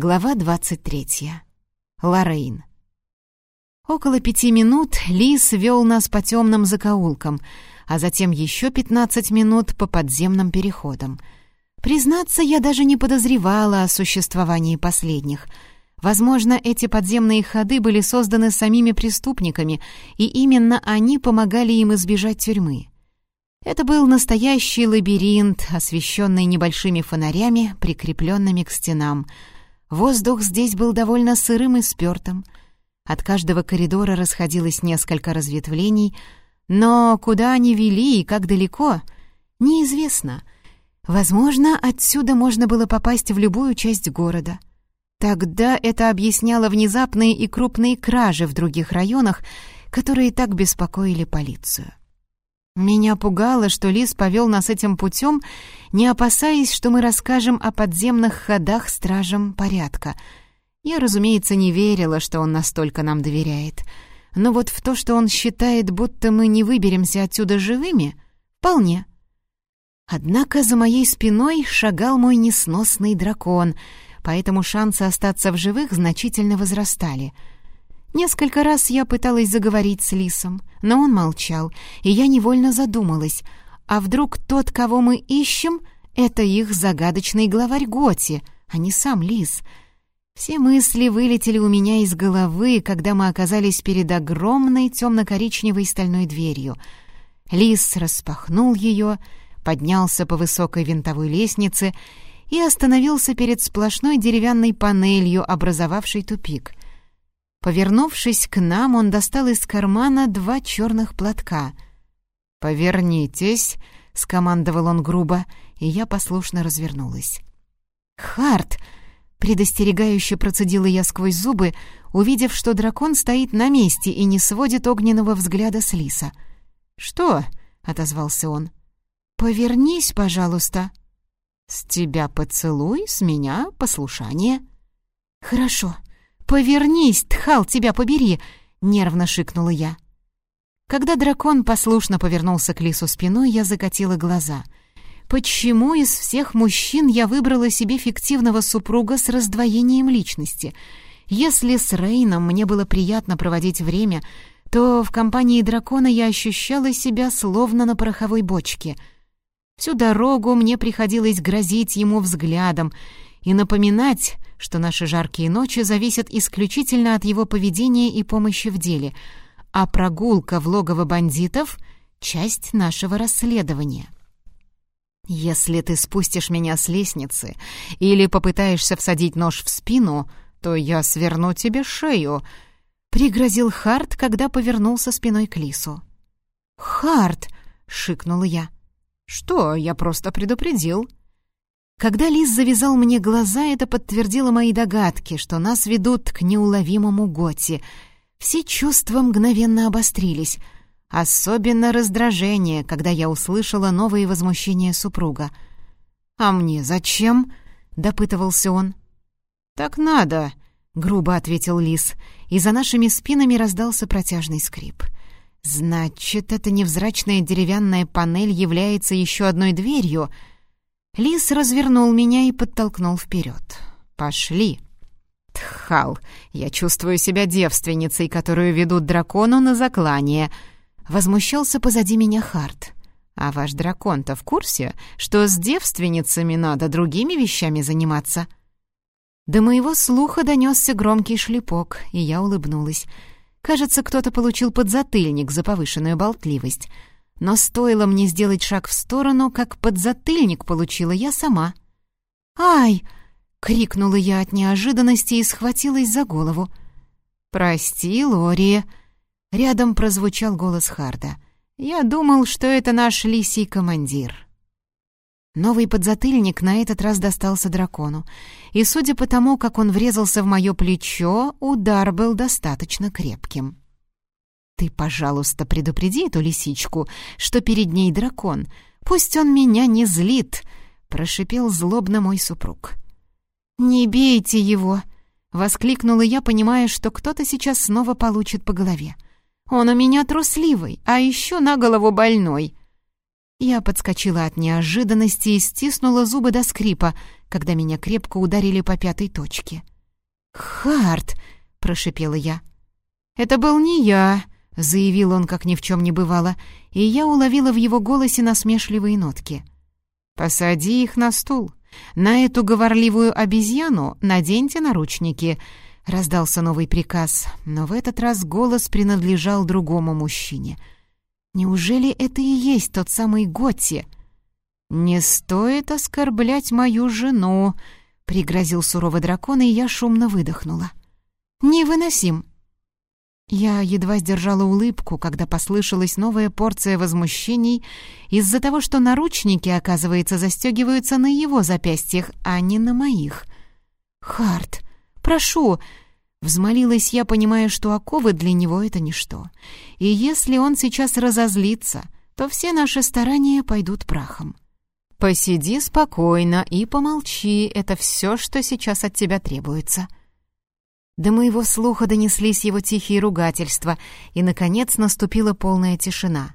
Глава 23. Лоррейн. Около пяти минут Лис вел нас по темным закоулкам, а затем еще пятнадцать минут по подземным переходам. Признаться, я даже не подозревала о существовании последних. Возможно, эти подземные ходы были созданы самими преступниками, и именно они помогали им избежать тюрьмы. Это был настоящий лабиринт, освещенный небольшими фонарями, прикрепленными к стенам — Воздух здесь был довольно сырым и спёртым. От каждого коридора расходилось несколько разветвлений, но куда они вели и как далеко, неизвестно. Возможно, отсюда можно было попасть в любую часть города. Тогда это объясняло внезапные и крупные кражи в других районах, которые так беспокоили полицию. Меня пугало, что Лис повел нас этим путем, не опасаясь, что мы расскажем о подземных ходах стражам порядка. Я, разумеется, не верила, что он настолько нам доверяет. Но вот в то, что он считает, будто мы не выберемся отсюда живыми, вполне. Однако за моей спиной шагал мой несносный дракон, поэтому шансы остаться в живых значительно возрастали — Несколько раз я пыталась заговорить с Лисом, но он молчал, и я невольно задумалась, а вдруг тот, кого мы ищем, это их загадочный главарь Готи, а не сам Лис. Все мысли вылетели у меня из головы, когда мы оказались перед огромной темно-коричневой стальной дверью. Лис распахнул ее, поднялся по высокой винтовой лестнице и остановился перед сплошной деревянной панелью, образовавшей тупик. Повернувшись к нам, он достал из кармана два черных платка. «Повернитесь», — скомандовал он грубо, и я послушно развернулась. «Харт!» — предостерегающе процедила я сквозь зубы, увидев, что дракон стоит на месте и не сводит огненного взгляда с лиса. «Что?» — отозвался он. «Повернись, пожалуйста». «С тебя поцелуй, с меня послушание». «Хорошо», «Повернись, Тхал, тебя побери!» — нервно шикнула я. Когда дракон послушно повернулся к лису спиной, я закатила глаза. Почему из всех мужчин я выбрала себе фиктивного супруга с раздвоением личности? Если с Рейном мне было приятно проводить время, то в компании дракона я ощущала себя словно на пороховой бочке. Всю дорогу мне приходилось грозить ему взглядом и напоминать, что наши жаркие ночи зависят исключительно от его поведения и помощи в деле, а прогулка в логово бандитов — часть нашего расследования. Если ты спустишь меня с лестницы или попытаешься всадить нож в спину, то я сверну тебе шею», — пригрозил Харт, когда повернулся спиной к Лису. «Харт!» — шикнула я. «Что, я просто предупредил», когда Лис завязал мне глаза, это подтвердило мои догадки, что нас ведут к неуловимому Готи. Все чувства мгновенно обострились. Особенно раздражение, когда я услышала новые возмущения супруга. «А мне зачем?» — допытывался он. «Так надо», — грубо ответил Лис, и за нашими спинами раздался протяжный скрип. «Значит, эта невзрачная деревянная панель является еще одной дверью», — Лис развернул меня и подтолкнул вперед. «Пошли!» «Тхал, я чувствую себя девственницей, которую ведут дракону на заклание!» Возмущался позади меня Харт. «А ваш дракон-то в курсе, что с девственницами надо другими вещами заниматься?» До моего слуха донесся громкий шлепок, и я улыбнулась. Кажется, кто-то получил подзатыльник за повышенную болтливость — но стоило мне сделать шаг в сторону, как подзатыльник получила я сама. «Ай!» — крикнула я от неожиданности и схватилась за голову. «Прости, Лори!» — рядом прозвучал голос Харда. «Я думал, что это наш лисий командир». Новый подзатыльник на этот раз достался дракону, и, судя по тому, как он врезался в мое плечо, удар был достаточно крепким. «Ты, пожалуйста, предупреди эту лисичку, что перед ней дракон. Пусть он меня не злит», — прошипел злобно мой супруг. «Не бейте его!» — воскликнула я, понимая, что кто-то сейчас снова получит по голове. «Он у меня трусливый, а еще на голову больной». Я подскочила от неожиданности и стиснула зубы до скрипа, когда меня крепко ударили по пятой точке. «Харт!» — прошипела я. «Это был не я», — заявил он, как ни в чем не бывало, и я уловила в его голосе насмешливые нотки. «Посади их на стул. На эту говорливую обезьяну наденьте наручники», — раздался новый приказ, но в этот раз голос принадлежал другому мужчине — Неужели это и есть тот самый Готти? «Не стоит оскорблять мою жену», — пригрозил суровый дракон, и я шумно выдохнула. «Невыносим». Я едва сдержала улыбку, когда послышалась новая порция возмущений из-за того, что наручники, оказывается, застегиваются на его запястьях, а не на моих. «Харт, прошу!» Взмолилась я, понимая, что оковы для него — это ничто. И если он сейчас разозлится, то все наши старания пойдут прахом. «Посиди спокойно и помолчи, это все, что сейчас от тебя требуется». До моего слуха донеслись его тихие ругательства, и, наконец, наступила полная тишина.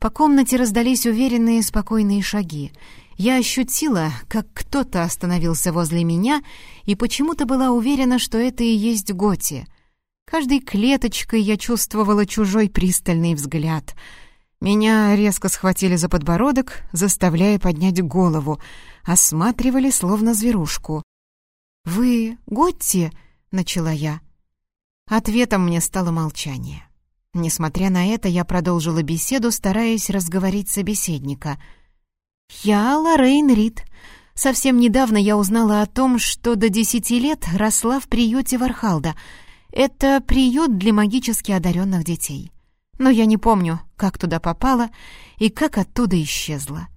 По комнате раздались уверенные спокойные шаги, я ощутила, как кто-то остановился возле меня и почему-то была уверена, что это и есть Готи. Каждой клеточкой я чувствовала чужой пристальный взгляд. Меня резко схватили за подбородок, заставляя поднять голову, осматривали словно зверушку. «Вы Готти?» — начала я. Ответом мне стало молчание. Несмотря на это, я продолжила беседу, стараясь разговорить собеседника — «Я Лоррейн Рид. Совсем недавно я узнала о том, что до десяти лет росла в приюте Вархалда. Это приют для магически одаренных детей. Но я не помню, как туда попала и как оттуда исчезла.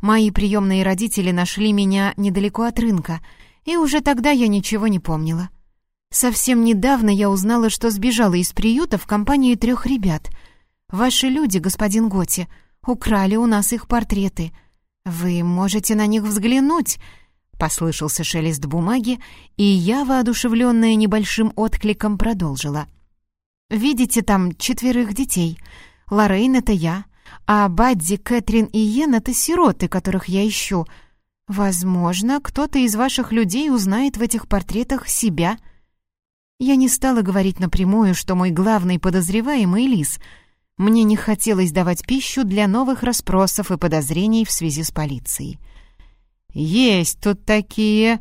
Мои приемные родители нашли меня недалеко от рынка, и уже тогда я ничего не помнила. Совсем недавно я узнала, что сбежала из приюта в компании трех ребят. Ваши люди, господин Готи, украли у нас их портреты — «Вы можете на них взглянуть», — послышался шелест бумаги, и я, воодушевленная небольшим откликом, продолжила. «Видите там четверых детей? Лоррейн — это я, а Бадди, Кэтрин и Йен — это сироты, которых я ищу. Возможно, кто-то из ваших людей узнает в этих портретах себя». Я не стала говорить напрямую, что мой главный подозреваемый — Лис — мне не хотелось давать пищу для новых расспросов и подозрений в связи с полицией. «Есть тут такие...»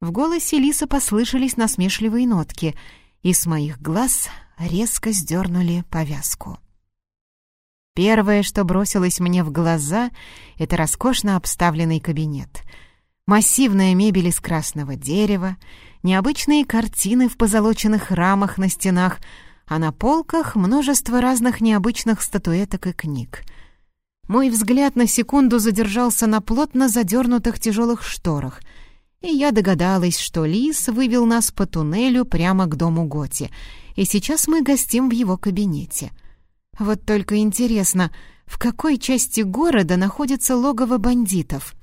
В голосе Лиса послышались насмешливые нотки, и с моих глаз резко сдернули повязку. Первое, что бросилось мне в глаза, — это роскошно обставленный кабинет. Массивная мебель из красного дерева, необычные картины в позолоченных рамах на стенах — а на полках множество разных необычных статуэток и книг. Мой взгляд на секунду задержался на плотно задернутых тяжелых шторах, и я догадалась, что Лис вывел нас по туннелю прямо к дому Готи, и сейчас мы гостим в его кабинете. Вот только интересно, в какой части города находится логово бандитов?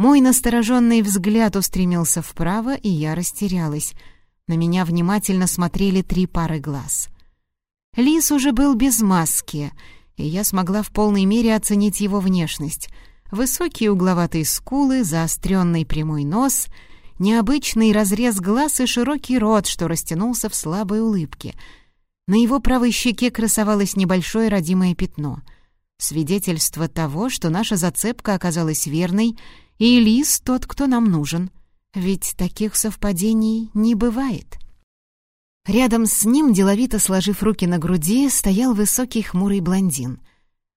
Мой настороженный взгляд устремился вправо, и я растерялась — на меня внимательно смотрели три пары глаз. Лис уже был без маски, и я смогла в полной мере оценить его внешность. Высокие угловатые скулы, заостренный прямой нос, необычный разрез глаз и широкий рот, что растянулся в слабой улыбке. На его правой щеке красовалось небольшое родимое пятно. Свидетельство того, что наша зацепка оказалась верной, и Лис тот, кто нам нужен — ведь таких совпадений не бывает. Рядом с ним, деловито сложив руки на груди, стоял высокий хмурый блондин.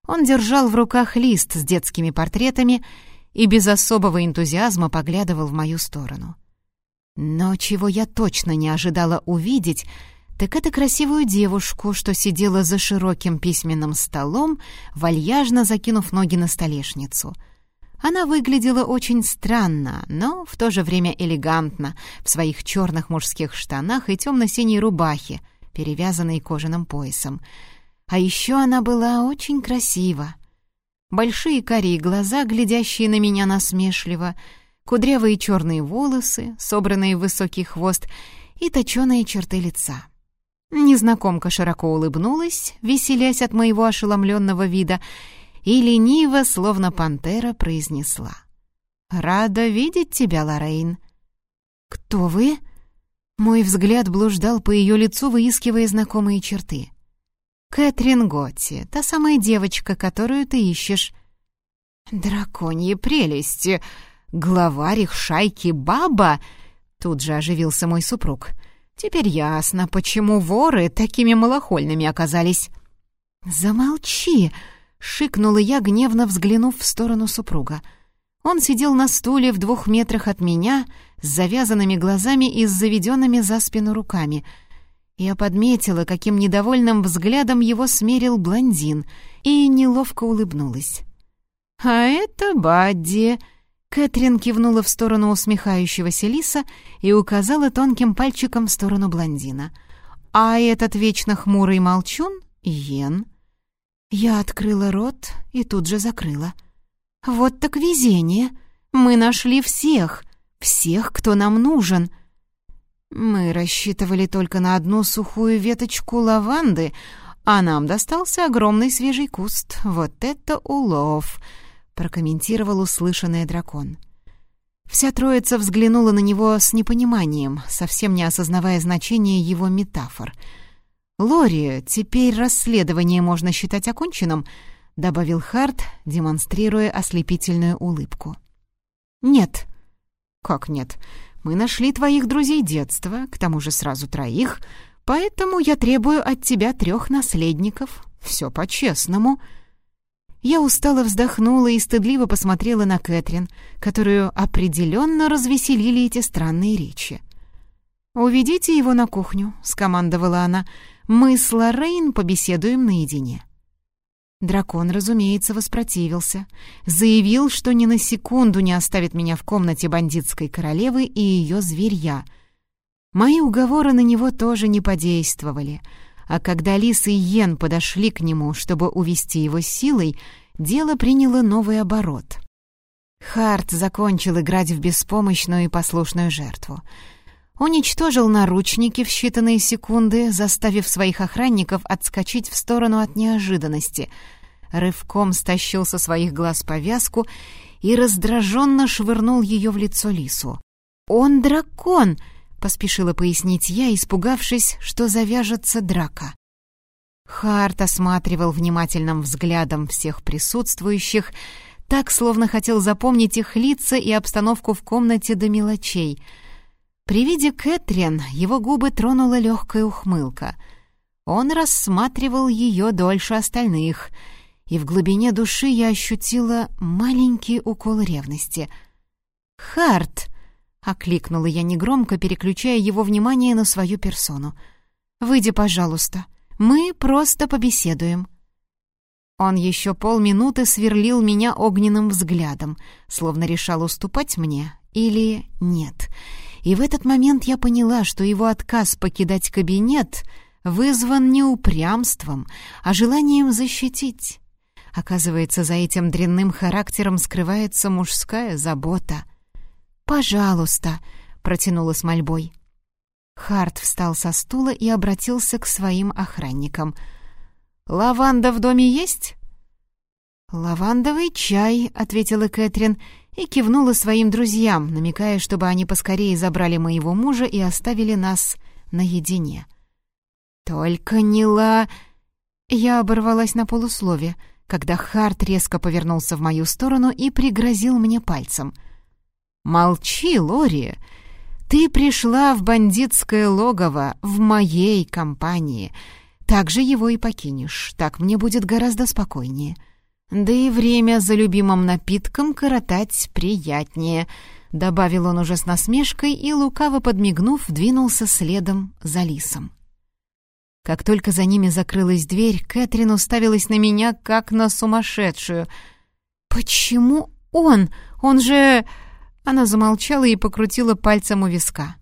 Он держал в руках лист с детскими портретами и без особого энтузиазма поглядывал в мою сторону. Но чего я точно не ожидала увидеть, так это красивую девушку, что сидела за широким письменным столом, вальяжно закинув ноги на столешницу — она выглядела очень странно, но в то же время элегантно, в своих черных мужских штанах и темно-синей рубахе, перевязанной кожаным поясом. А еще она была очень красива. Большие карие глаза, глядящие на меня насмешливо, кудрявые черные волосы, собранные в высокий хвост и точеные черты лица. Незнакомка широко улыбнулась, веселясь от моего ошеломленного вида, и лениво, словно пантера, произнесла. «Рада видеть тебя, Лоррейн». «Кто вы?» Мой взгляд блуждал по ее лицу, выискивая знакомые черты. «Кэтрин Готти, та самая девочка, которую ты ищешь». «Драконьи прелести! Главарь их шайки Баба!» Тут же оживился мой супруг. «Теперь ясно, почему воры такими малохольными оказались». «Замолчи!» — шикнула я, гневно взглянув в сторону супруга. Он сидел на стуле в двух метрах от меня, с завязанными глазами и с заведенными за спину руками. Я подметила, каким недовольным взглядом его смерил блондин, и неловко улыбнулась. «А это Бадди!» Кэтрин кивнула в сторону усмехающегося лиса и указала тонким пальчиком в сторону блондина. «А этот вечно хмурый молчун — Йен». Я открыла рот и тут же закрыла. «Вот так везение! Мы нашли всех! Всех, кто нам нужен!» Мы рассчитывали только на одну сухую веточку лаванды, а нам достался огромный свежий куст. Вот это улов! — прокомментировал услышанный дракон. Вся троица взглянула на него с непониманием, совсем не осознавая значения его метафор. «Лори, теперь расследование можно считать оконченным», — добавил Харт, демонстрируя ослепительную улыбку. «Нет». «Как нет? Мы нашли твоих друзей детства, к тому же сразу троих, поэтому я требую от тебя трех наследников. Все по-честному». Я устало вздохнула и стыдливо посмотрела на Кэтрин, которую определенно развеселили эти странные речи. «Уведите его на кухню», — скомандовала она. «Мы с Лоррейн побеседуем наедине». Дракон, разумеется, воспротивился. Заявил, что ни на секунду не оставит меня в комнате бандитской королевы и ее зверья. Мои уговоры на него тоже не подействовали — а когда Лис и Йен подошли к нему, чтобы увести его силой, дело приняло новый оборот. Харт закончил играть в беспомощную и послушную жертву. Уничтожил наручники в считанные секунды, заставив своих охранников отскочить в сторону от неожиданности. Рывком стащил со своих глаз повязку и раздраженно швырнул ее в лицо Лису. «Он дракон!» поспешила пояснить я, испугавшись, что завяжется драка. Харт осматривал внимательным взглядом всех присутствующих, так, словно хотел запомнить их лица и обстановку в комнате до мелочей. При виде Кэтрин его губы тронула легкая ухмылка. Он рассматривал ее дольше остальных, и в глубине души я ощутила маленький укол ревности. «Харт!» — окликнула я негромко, переключая его внимание на свою персону. «Выйди, пожалуйста. Мы просто побеседуем». Он еще полминуты сверлил меня огненным взглядом, словно решал уступать мне или нет. И в этот момент я поняла, что его отказ покидать кабинет вызван не упрямством, а желанием защитить. Оказывается, за этим дрянным характером скрывается мужская забота — «Пожалуйста», — протянула с мольбой. Харт встал со стула и обратился к своим охранникам. «Лаванда в доме есть?» «Лавандовый чай», — ответила Кэтрин и кивнула своим друзьям, намекая, чтобы они поскорее забрали моего мужа и оставили нас наедине. «Только не ла...» Я оборвалась на полуслове, когда Харт резко повернулся в мою сторону и пригрозил мне пальцем — «Молчи, Лори! Ты пришла в бандитское логово в моей компании. Так же его и покинешь, так мне будет гораздо спокойнее. Да и время за любимым напитком коротать приятнее», — добавил он уже с насмешкой и, лукаво подмигнув, двинулся следом за лисом. Как только за ними закрылась дверь, Кэтрин уставилась на меня, как на сумасшедшую. «Почему он? Он же...» Она замолчала и покрутила пальцем у виска.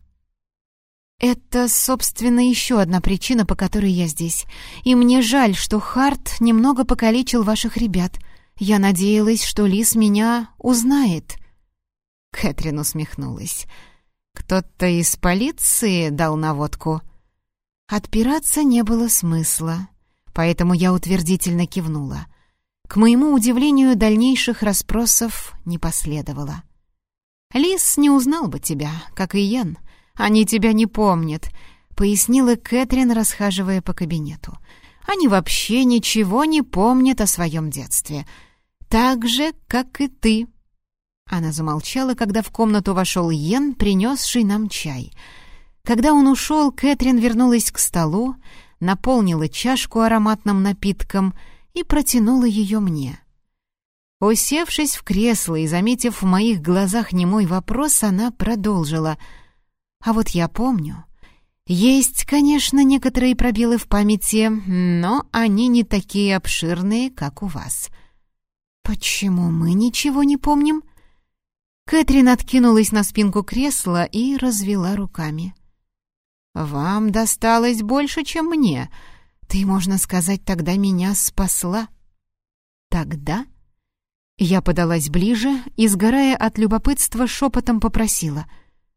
«Это, собственно, еще одна причина, по которой я здесь. И мне жаль, что Харт немного покалечил ваших ребят. Я надеялась, что Лис меня узнает». Кэтрин усмехнулась. «Кто-то из полиции дал наводку?» Отпираться не было смысла, поэтому я утвердительно кивнула. К моему удивлению, дальнейших расспросов не последовало. «Лис не узнал бы тебя, как и Йен. Они тебя не помнят», — пояснила Кэтрин, расхаживая по кабинету. «Они вообще ничего не помнят о своем детстве. Так же, как и ты». Она замолчала, когда в комнату вошел Йен, принесший нам чай. Когда он ушел, Кэтрин вернулась к столу, наполнила чашку ароматным напитком и протянула ее мне. Усевшись в кресло и заметив в моих глазах немой вопрос, она продолжила. «А вот я помню. Есть, конечно, некоторые пробелы в памяти, но они не такие обширные, как у вас». «Почему мы ничего не помним?» Кэтрин откинулась на спинку кресла и развела руками. «Вам досталось больше, чем мне. Ты, можно сказать, тогда меня спасла». «Тогда?» Я подалась ближе и, сгорая от любопытства, шепотом попросила.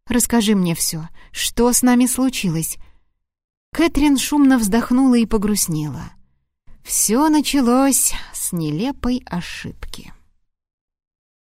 «Расскажи мне все. Что с нами случилось?» Кэтрин шумно вздохнула и погрустнела. Все началось с нелепой ошибки.